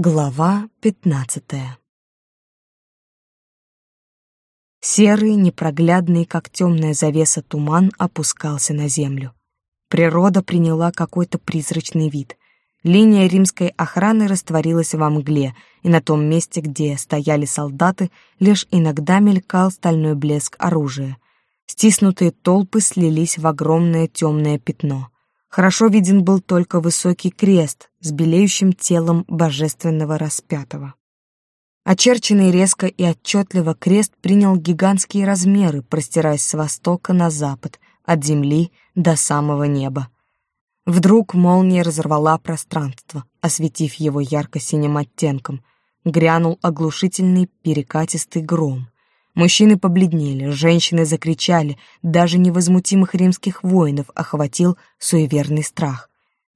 Глава пятнадцатая Серый, непроглядный, как темная завеса туман, опускался на землю. Природа приняла какой-то призрачный вид. Линия римской охраны растворилась во мгле, и на том месте, где стояли солдаты, лишь иногда мелькал стальной блеск оружия. Стиснутые толпы слились в огромное темное пятно — Хорошо виден был только высокий крест с белеющим телом божественного распятого. Очерченный резко и отчетливо крест принял гигантские размеры, простираясь с востока на запад, от земли до самого неба. Вдруг молния разорвала пространство, осветив его ярко-синим оттенком. Грянул оглушительный перекатистый гром. Мужчины побледнели, женщины закричали, даже невозмутимых римских воинов охватил суеверный страх.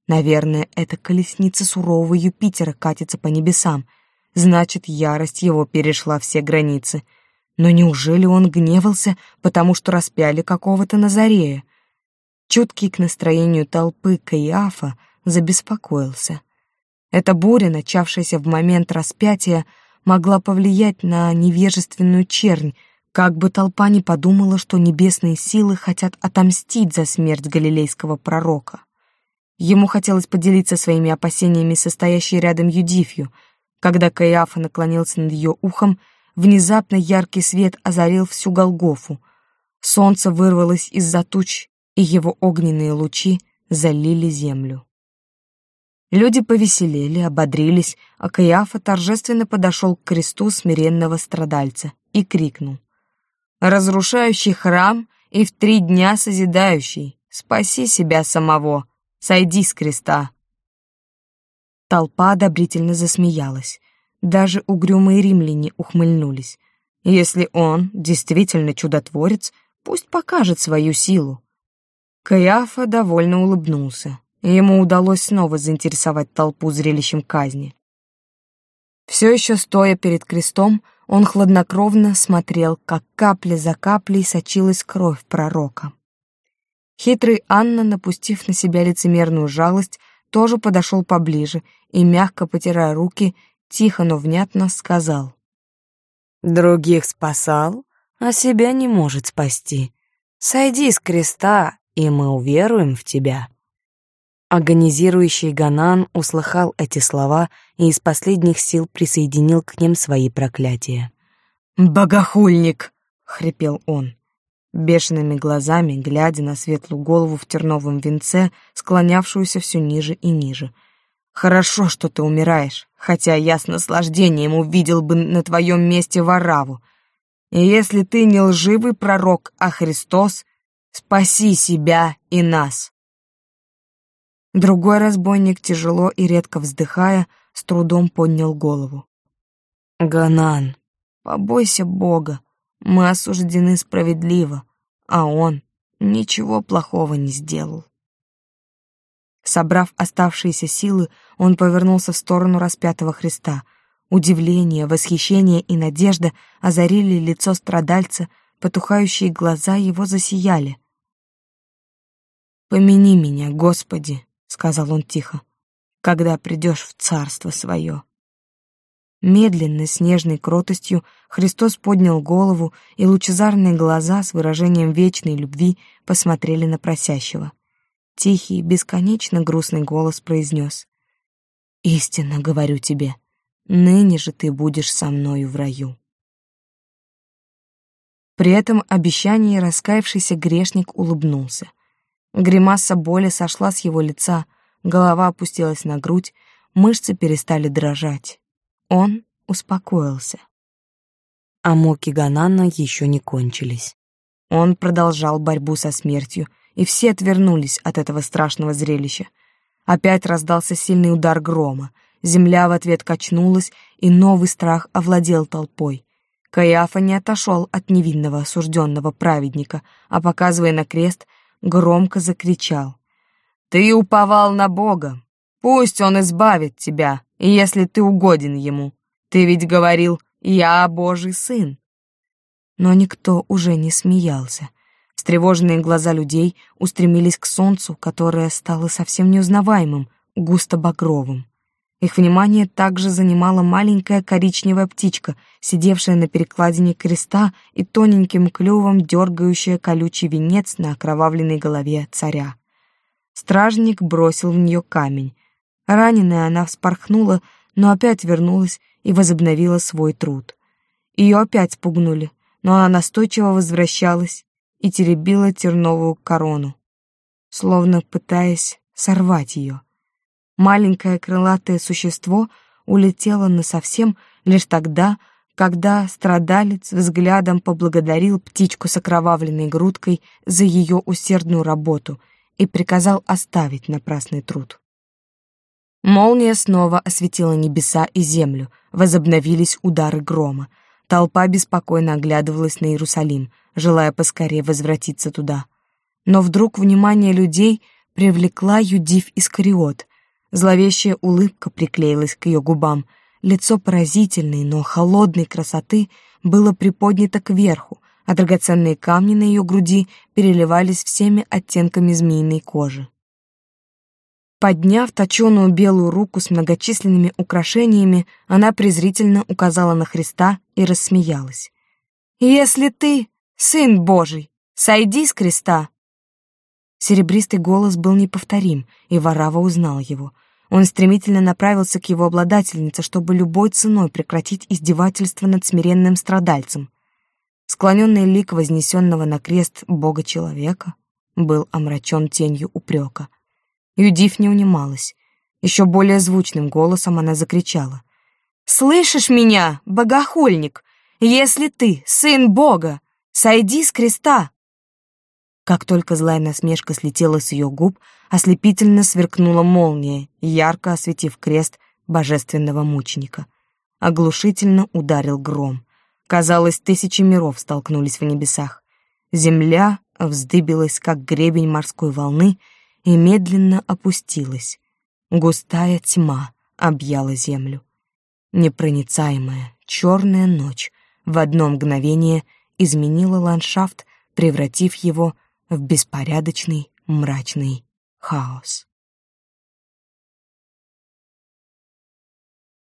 Наверное, эта колесница сурового Юпитера катится по небесам. Значит, ярость его перешла все границы. Но неужели он гневался, потому что распяли какого-то Назарея? Чуткий к настроению толпы Каиафа забеспокоился. Эта буря, начавшаяся в момент распятия, могла повлиять на невежественную чернь, как бы толпа не подумала, что небесные силы хотят отомстить за смерть галилейского пророка. Ему хотелось поделиться своими опасениями состоящей рядом Юдифью. Когда Каиафа наклонился над ее ухом, внезапно яркий свет озарил всю Голгофу. Солнце вырвалось из-за туч, и его огненные лучи залили землю. Люди повеселели, ободрились, а Каиафа торжественно подошел к кресту смиренного страдальца и крикнул. «Разрушающий храм и в три дня созидающий, спаси себя самого, сойди с креста!» Толпа одобрительно засмеялась. Даже угрюмые римляне ухмыльнулись. Если он действительно чудотворец, пусть покажет свою силу. Каиафа довольно улыбнулся ему удалось снова заинтересовать толпу зрелищем казни. Все еще стоя перед крестом, он хладнокровно смотрел, как капля за каплей сочилась кровь пророка. Хитрый Анна, напустив на себя лицемерную жалость, тоже подошел поближе и, мягко потирая руки, тихо, но внятно сказал. «Других спасал, а себя не может спасти. Сойди с креста, и мы уверуем в тебя». Агонизирующий Ганан услыхал эти слова и из последних сил присоединил к ним свои проклятия. «Богохульник!» — хрипел он. Бешеными глазами, глядя на светлую голову в терновом венце, склонявшуюся все ниже и ниже. «Хорошо, что ты умираешь, хотя я с наслаждением увидел бы на твоем месте вораву. И если ты не лживый пророк, а Христос, спаси себя и нас!» Другой разбойник, тяжело и редко вздыхая, с трудом поднял голову. «Ганан, побойся Бога, мы осуждены справедливо, а он ничего плохого не сделал». Собрав оставшиеся силы, он повернулся в сторону распятого Христа. Удивление, восхищение и надежда озарили лицо страдальца, потухающие глаза его засияли. «Помяни меня, Господи, сказал он тихо, когда придешь в царство свое. Медленно, с нежной кротостью, Христос поднял голову, и лучезарные глаза с выражением вечной любви посмотрели на просящего. Тихий, бесконечно грустный голос произнес. «Истинно говорю тебе, ныне же ты будешь со мною в раю». При этом обещании раскаявшийся грешник улыбнулся — Гримаса боли сошла с его лица, голова опустилась на грудь, мышцы перестали дрожать. Он успокоился. А муки Ганана еще не кончились. Он продолжал борьбу со смертью, и все отвернулись от этого страшного зрелища. Опять раздался сильный удар грома, земля в ответ качнулась, и новый страх овладел толпой. Каиафа не отошел от невинного осужденного праведника, а, показывая на крест, громко закричал. «Ты уповал на Бога. Пусть Он избавит тебя, если ты угоден Ему. Ты ведь говорил, я Божий сын». Но никто уже не смеялся. Встревоженные глаза людей устремились к солнцу, которое стало совсем неузнаваемым, густо багровым. Их внимание также занимала маленькая коричневая птичка, сидевшая на перекладине креста и тоненьким клювом дергающая колючий венец на окровавленной голове царя. Стражник бросил в нее камень. Раненая она вспорхнула, но опять вернулась и возобновила свой труд. Ее опять спугнули, но она настойчиво возвращалась и теребила терновую корону, словно пытаясь сорвать ее. Маленькое крылатое существо улетело насовсем лишь тогда, когда страдалец взглядом поблагодарил птичку с окровавленной грудкой за ее усердную работу и приказал оставить напрасный труд. Молния снова осветила небеса и землю, возобновились удары грома. Толпа беспокойно оглядывалась на Иерусалим, желая поскорее возвратиться туда. Но вдруг внимание людей привлекла Юдив Искариот, Зловещая улыбка приклеилась к ее губам. Лицо поразительной, но холодной красоты было приподнято кверху, а драгоценные камни на ее груди переливались всеми оттенками змеиной кожи. Подняв точеную белую руку с многочисленными украшениями, она презрительно указала на Христа и рассмеялась. «Если ты, Сын Божий, сойди с креста!» Серебристый голос был неповторим, и Варава узнал его. Он стремительно направился к его обладательнице, чтобы любой ценой прекратить издевательство над смиренным страдальцем. Склоненный лик вознесенного на крест Бога-человека был омрачен тенью упрека. Юдив не унималась. Еще более звучным голосом она закричала. «Слышишь меня, богохульник? Если ты сын Бога, сойди с креста!» Как только злая насмешка слетела с ее губ, ослепительно сверкнула молния, ярко осветив крест божественного мученика. Оглушительно ударил гром. Казалось, тысячи миров столкнулись в небесах. Земля вздыбилась, как гребень морской волны, и медленно опустилась. Густая тьма объяла землю. Непроницаемая черная ночь в одно мгновение изменила ландшафт, превратив его в беспорядочный, мрачный хаос.